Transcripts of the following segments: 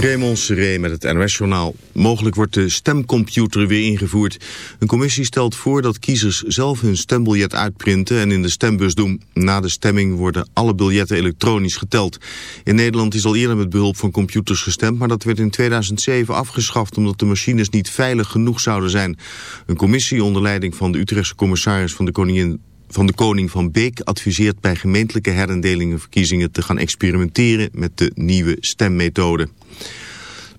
Raymond Seré met het NOS-journaal. Mogelijk wordt de stemcomputer weer ingevoerd. Een commissie stelt voor dat kiezers zelf hun stembiljet uitprinten en in de stembus doen. Na de stemming worden alle biljetten elektronisch geteld. In Nederland is al eerder met behulp van computers gestemd, maar dat werd in 2007 afgeschaft omdat de machines niet veilig genoeg zouden zijn. Een commissie onder leiding van de Utrechtse commissaris van de Koningin van de Koning van Beek adviseert bij gemeentelijke herindelingen verkiezingen te gaan experimenteren met de nieuwe stemmethode.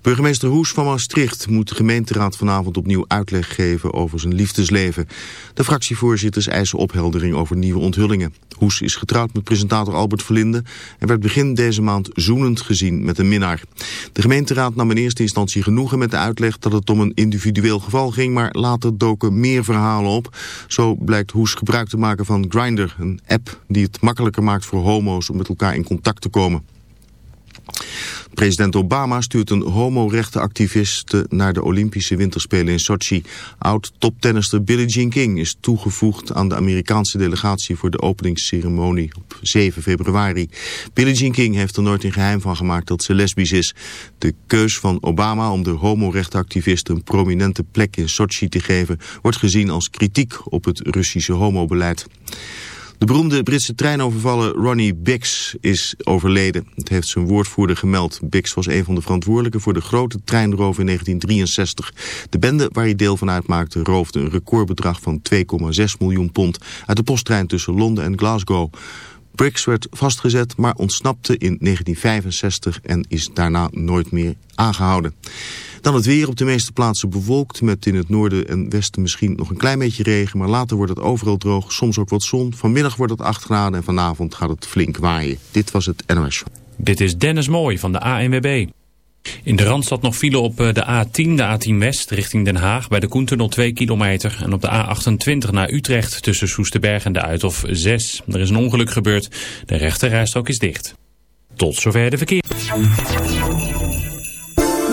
Burgemeester Hoes van Maastricht moet de gemeenteraad vanavond opnieuw uitleg geven over zijn liefdesleven. De fractievoorzitters eisen opheldering over nieuwe onthullingen. Hoes is getrouwd met presentator Albert Verlinde en werd begin deze maand zoenend gezien met een minnaar. De gemeenteraad nam in eerste instantie genoegen met de uitleg dat het om een individueel geval ging, maar later doken meer verhalen op. Zo blijkt Hoes gebruik te maken van Grindr, een app die het makkelijker maakt voor homo's om met elkaar in contact te komen. President Obama stuurt een homorechtenactiviste naar de Olympische Winterspelen in Sochi. Oud-toptennister Billie Jean King is toegevoegd aan de Amerikaanse delegatie voor de openingsceremonie op 7 februari. Billie Jean King heeft er nooit in geheim van gemaakt dat ze lesbisch is. De keus van Obama om de homorechtenactiviste een prominente plek in Sochi te geven wordt gezien als kritiek op het Russische homobeleid. De beroemde Britse treinovervaller Ronnie Bix is overleden. Het heeft zijn woordvoerder gemeld. Bix was een van de verantwoordelijken voor de grote treinroof in 1963. De bende waar hij deel van uitmaakte roofde een recordbedrag van 2,6 miljoen pond... uit de posttrein tussen Londen en Glasgow. Briggs werd vastgezet, maar ontsnapte in 1965 en is daarna nooit meer aangehouden. Dan het weer op de meeste plaatsen bewolkt met in het noorden en westen misschien nog een klein beetje regen. Maar later wordt het overal droog, soms ook wat zon. Vanmiddag wordt het 8 graden en vanavond gaat het flink waaien. Dit was het NOS Dit is Dennis Mooij van de ANWB. In de Randstad nog file op eh, de A10, de A10 West richting Den Haag bij de Koentunnel 2 kilometer. En op de A28 naar Utrecht tussen Soesterberg en de Uithof 6. Er is een ongeluk gebeurd. De rechterrijstrook is dicht. Tot zover de verkeer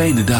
fijne dagen.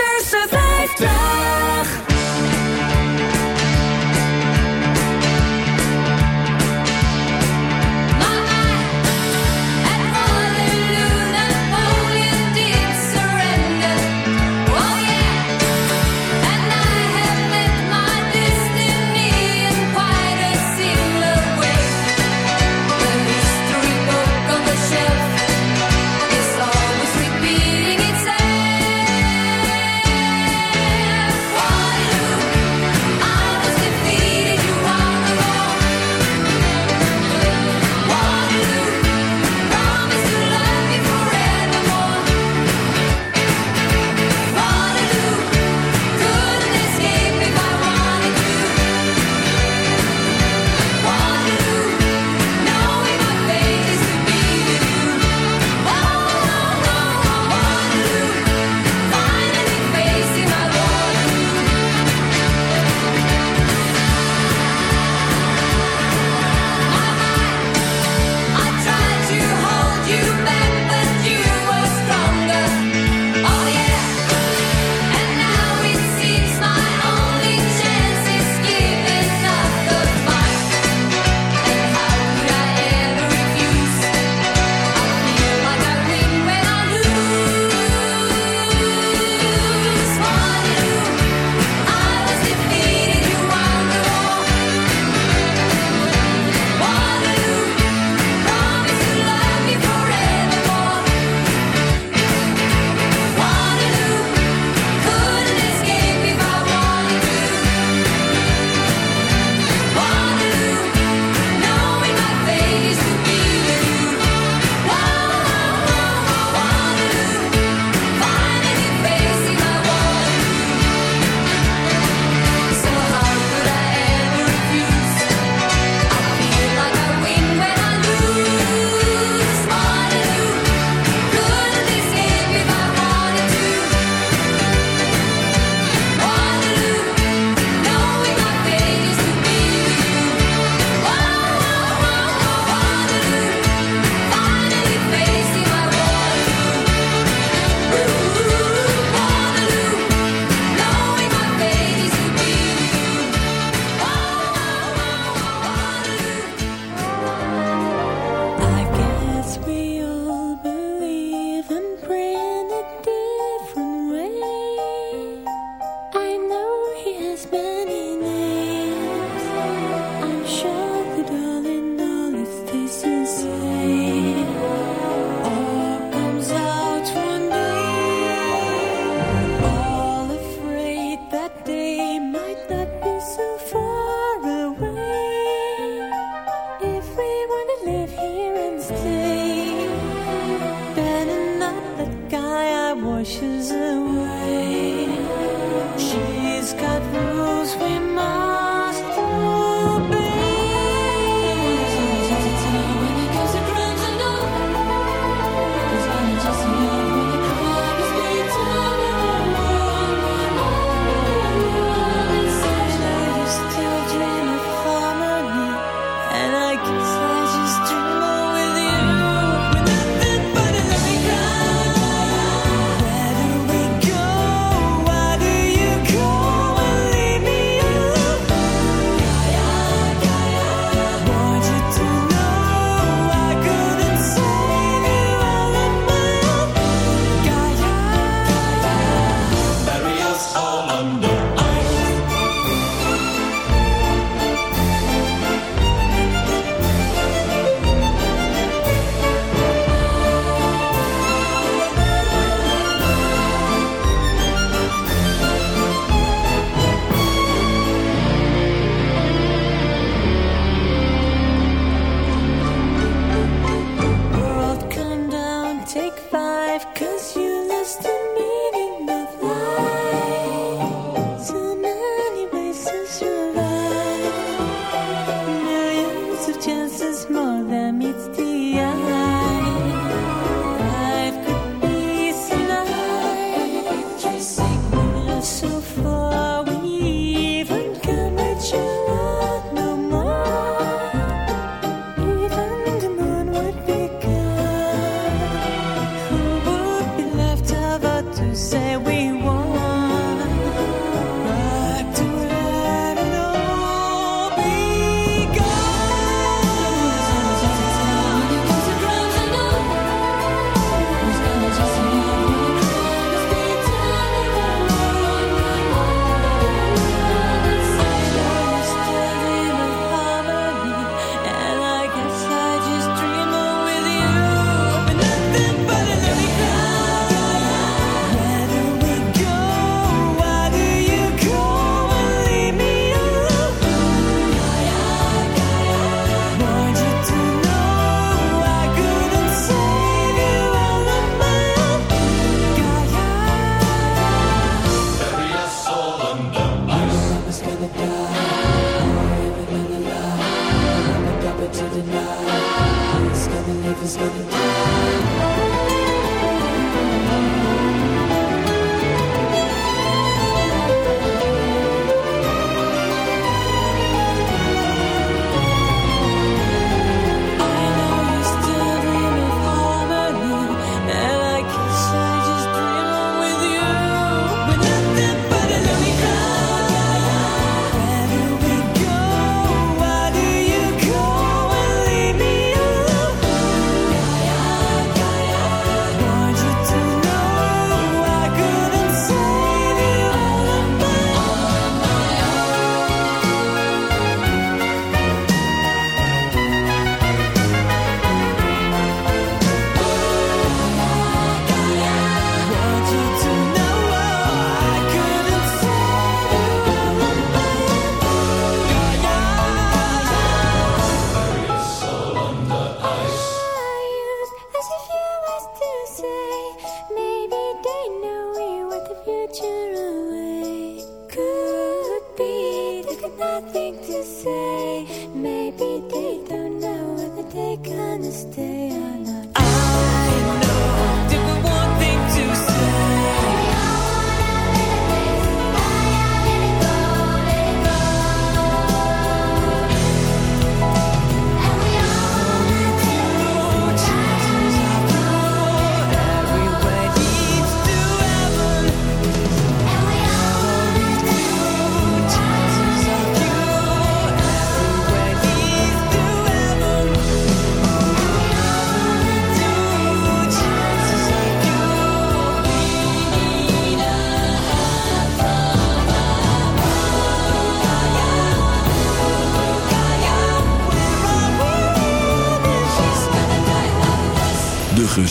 50.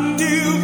undo.